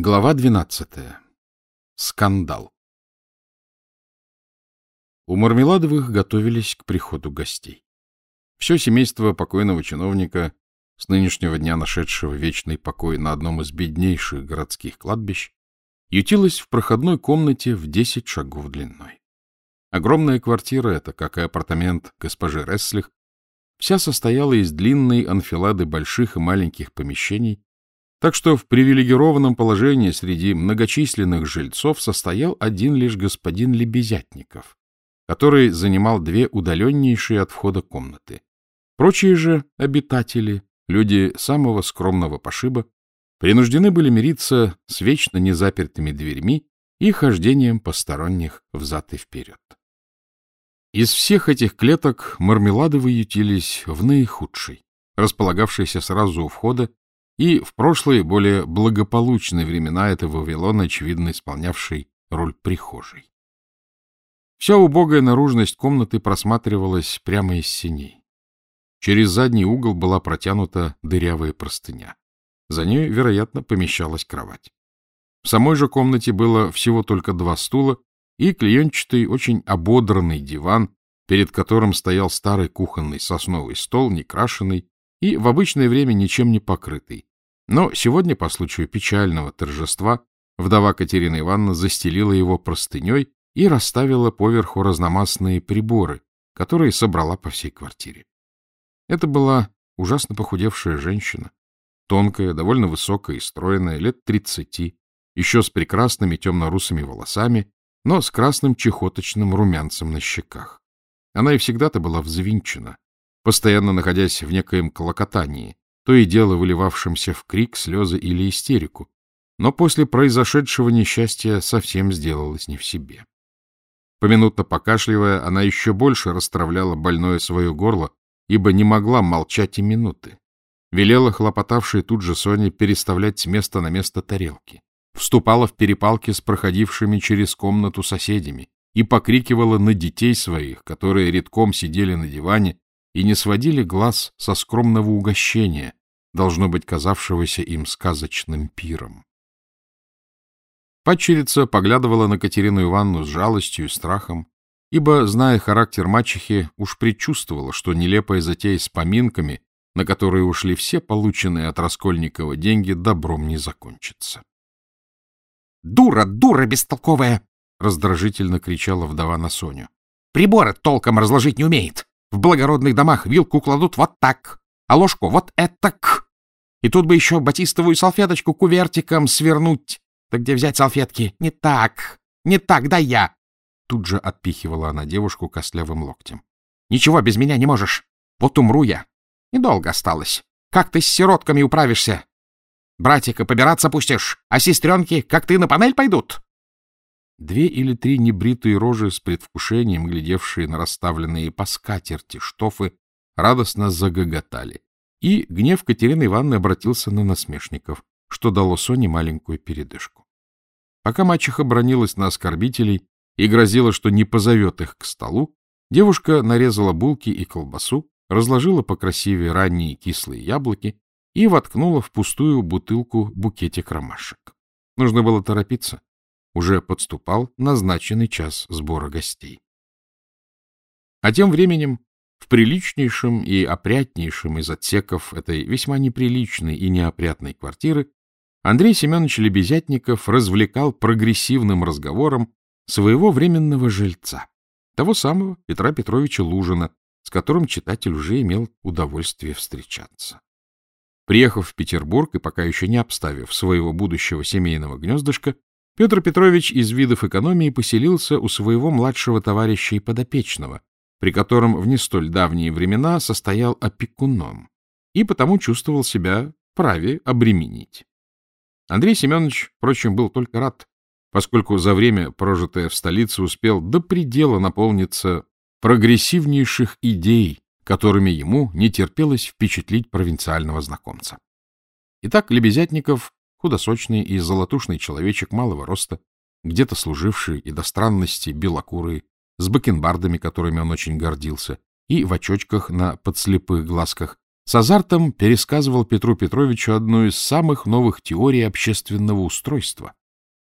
Глава 12. Скандал. У Мармеладовых готовились к приходу гостей. Все семейство покойного чиновника, с нынешнего дня нашедшего вечный покой на одном из беднейших городских кладбищ, ютилось в проходной комнате в 10 шагов длиной. Огромная квартира эта, как и апартамент госпожи Ресслих, вся состояла из длинной анфилады больших и маленьких помещений, так что в привилегированном положении среди многочисленных жильцов состоял один лишь господин Лебезятников, который занимал две удаленнейшие от входа комнаты. Прочие же обитатели, люди самого скромного пошиба, принуждены были мириться с вечно незапертыми дверьми и хождением посторонних взад и вперед. Из всех этих клеток мармелады ютились в наихудшей, располагавшейся сразу у входа и в прошлые, более благополучные времена это Вавилон, очевидно исполнявший роль прихожей. Вся убогая наружность комнаты просматривалась прямо из синей. Через задний угол была протянута дырявая простыня. За ней, вероятно, помещалась кровать. В самой же комнате было всего только два стула и клеенчатый, очень ободранный диван, перед которым стоял старый кухонный сосновый стол, некрашенный и в обычное время ничем не покрытый, но сегодня, по случаю печального торжества, вдова Катерина Ивановна застелила его простыней и расставила поверху разномастные приборы, которые собрала по всей квартире. Это была ужасно похудевшая женщина, тонкая, довольно высокая и стройная, лет тридцати, еще с прекрасными темно-русыми волосами, но с красным чехоточным румянцем на щеках. Она и всегда-то была взвинчена, постоянно находясь в некоем колокотании, то и дело выливавшимся в крик, слезы или истерику, но после произошедшего несчастья совсем сделалась не в себе. Поминутно покашливая, она еще больше расстравляла больное свое горло, ибо не могла молчать и минуты. Велела хлопотавшей тут же Соне переставлять с места на место тарелки. Вступала в перепалки с проходившими через комнату соседями и покрикивала на детей своих, которые редком сидели на диване и не сводили глаз со скромного угощения, должно быть казавшегося им сказочным пиром. Падчерица поглядывала на Катерину Ивановну с жалостью и страхом, ибо, зная характер мачехи, уж предчувствовала, что нелепая затея с поминками, на которые ушли все полученные от Раскольникова деньги, добром не закончится. — Дура, дура бестолковая! — раздражительно кричала вдова на Соню. — Приборы толком разложить не умеет. В благородных домах вилку кладут вот так, а ложку вот этак. И тут бы еще батистовую салфеточку кувертиком свернуть. Да где взять салфетки? Не так, не так, да я. Тут же отпихивала она девушку костлявым локтем. Ничего без меня не можешь. Вот умру я. Недолго осталось. Как ты с сиротками управишься? Братика побираться пустишь, а сестренки, как ты, на панель пойдут? Две или три небритые рожи с предвкушением, глядевшие на расставленные по скатерти штофы, радостно загоготали. И гнев Катерины Ивановны обратился на насмешников, что дало Соне маленькую передышку. Пока мачеха бронилась на оскорбителей и грозила, что не позовет их к столу, девушка нарезала булки и колбасу, разложила покрасивее ранние кислые яблоки и воткнула в пустую бутылку букетик ромашек. Нужно было торопиться. Уже подступал назначенный час сбора гостей. А тем временем в приличнейшем и опрятнейшем из отсеков этой весьма неприличной и неопрятной квартиры Андрей Семенович Лебезятников развлекал прогрессивным разговором своего временного жильца, того самого Петра Петровича Лужина, с которым читатель уже имел удовольствие встречаться. Приехав в Петербург и пока еще не обставив своего будущего семейного гнездышка, Петр Петрович из видов экономии поселился у своего младшего товарища и подопечного, при котором в не столь давние времена состоял опекуном и потому чувствовал себя вправе обременить. Андрей Семенович, впрочем, был только рад, поскольку за время, прожитое в столице, успел до предела наполниться прогрессивнейших идей, которыми ему не терпелось впечатлить провинциального знакомца. Итак, Лебезятников, худосочный и золотушный человечек малого роста, где-то служивший и до странности белокурый, с бакенбардами, которыми он очень гордился, и в очочках на подслепых глазках, с азартом пересказывал Петру Петровичу одну из самых новых теорий общественного устройства,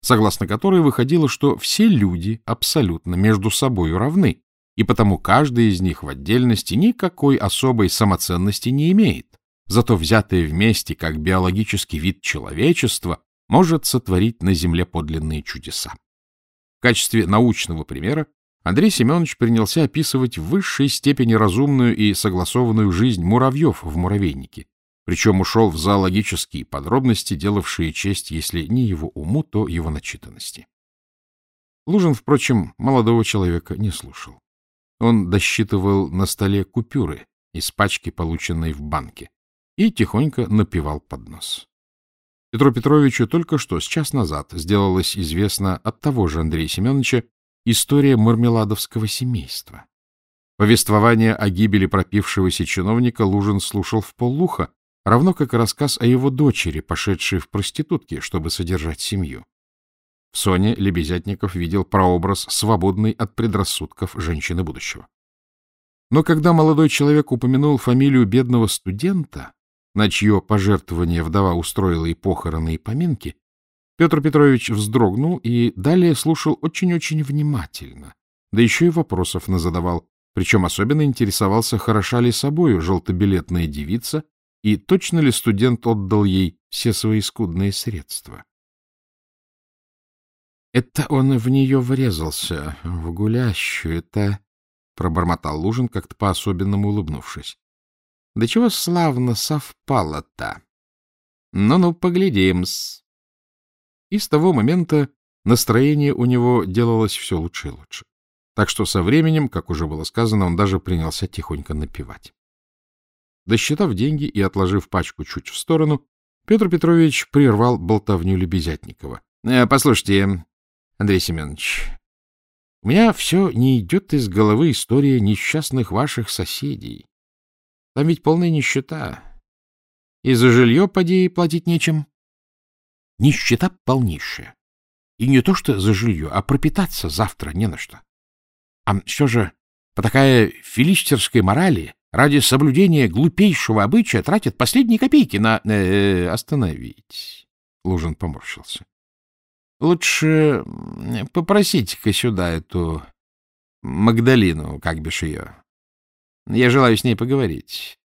согласно которой выходило, что все люди абсолютно между собой равны, и потому каждый из них в отдельности никакой особой самоценности не имеет. Зато взятые вместе как биологический вид человечества может сотворить на Земле подлинные чудеса. В качестве научного примера Андрей Семенович принялся описывать в высшей степени разумную и согласованную жизнь муравьев в муравейнике, причем ушел в зоологические подробности, делавшие честь, если не его уму, то его начитанности. Лужин, впрочем, молодого человека не слушал. Он досчитывал на столе купюры из пачки, полученной в банке, и тихонько напевал под нос. Петру Петровичу только что, с час назад, сделалось известно от того же Андрея Семеновича, История мармеладовского семейства. Повествование о гибели пропившегося чиновника Лужин слушал в полуха, равно как и рассказ о его дочери, пошедшей в проститутки, чтобы содержать семью. В Соне Лебезятников видел прообраз свободной от предрассудков женщины будущего. Но когда молодой человек упомянул фамилию бедного студента, на чье пожертвование вдова устроила и похороны, и поминки, Петр Петрович вздрогнул и далее слушал очень-очень внимательно, да еще и вопросов назадавал, причем особенно интересовался, хороша ли собою желтобилетная девица и точно ли студент отдал ей все свои скудные средства. — Это он в нее врезался, в гулящую, это... — пробормотал Лужин, как-то по-особенному улыбнувшись. — Да чего славно совпало-то! Ну-ну, поглядим-с. И с того момента настроение у него делалось все лучше и лучше. Так что со временем, как уже было сказано, он даже принялся тихонько напевать. Досчитав деньги и отложив пачку чуть в сторону, Петр Петрович прервал болтовню Лебезятникова. «Э, — Послушайте, Андрей Семенович, у меня все не идет из головы история несчастных ваших соседей. Там ведь полная нищета. И за жилье, поди, платить нечем. Нищета полнейшая. И не то что за жилье, а пропитаться завтра не на что. А все же по такая филистерской морали ради соблюдения глупейшего обычая тратят последние копейки на... Э, остановить. Лужин поморщился. Лучше попросите-ка сюда эту Магдалину, как бишь ее. Я желаю с ней поговорить.